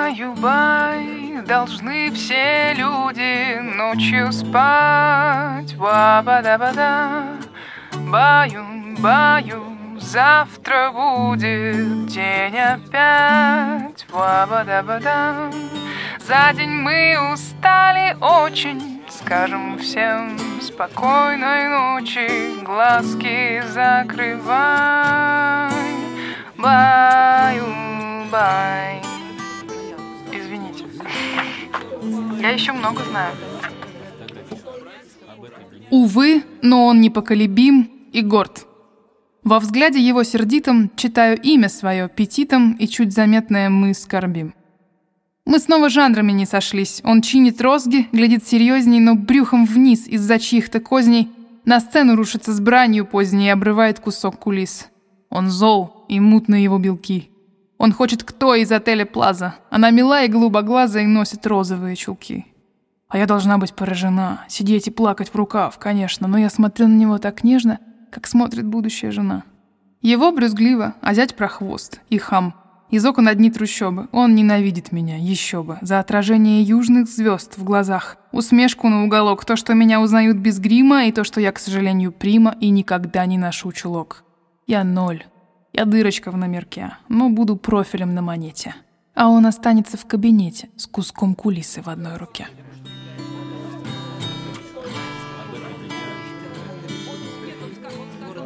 Баю-бай, должны все люди ночью спать. Ва-ба-да-ба-да. Баю-баю, завтра будет день опять. Ва-ба-да-ба-да. За день мы устали очень, скажем всем спокойной ночи, глазки закрывай. Баю-бай. Извините. Я еще много знаю. Увы, но он непоколебим и горд. Во взгляде его сердитом читаю имя свое петитом и чуть заметное «мы скорбим». Мы снова жанрами не сошлись. Он чинит розги, глядит серьезней, но брюхом вниз из-за чьих-то козней. На сцену рушится с бранью поздней и обрывает кусок кулис. Он зол, и мутные его белки. Он хочет кто из отеля Плаза. Она мила и голубоглазая и носит розовые чулки. А я должна быть поражена, сидеть и плакать в рукав, конечно, но я смотрю на него так нежно, как смотрит будущая жена. Его брюзгливо, а зять прохвост и хам. Из окон одни трущобы. Он ненавидит меня, еще бы, за отражение южных звезд в глазах. Усмешку на уголок, то, что меня узнают без грима, и то, что я, к сожалению, прима и никогда не ношу чулок. Я ноль. Я дырочка в номерке, но буду профилем на монете. А он останется в кабинете с куском кулисы в одной руке.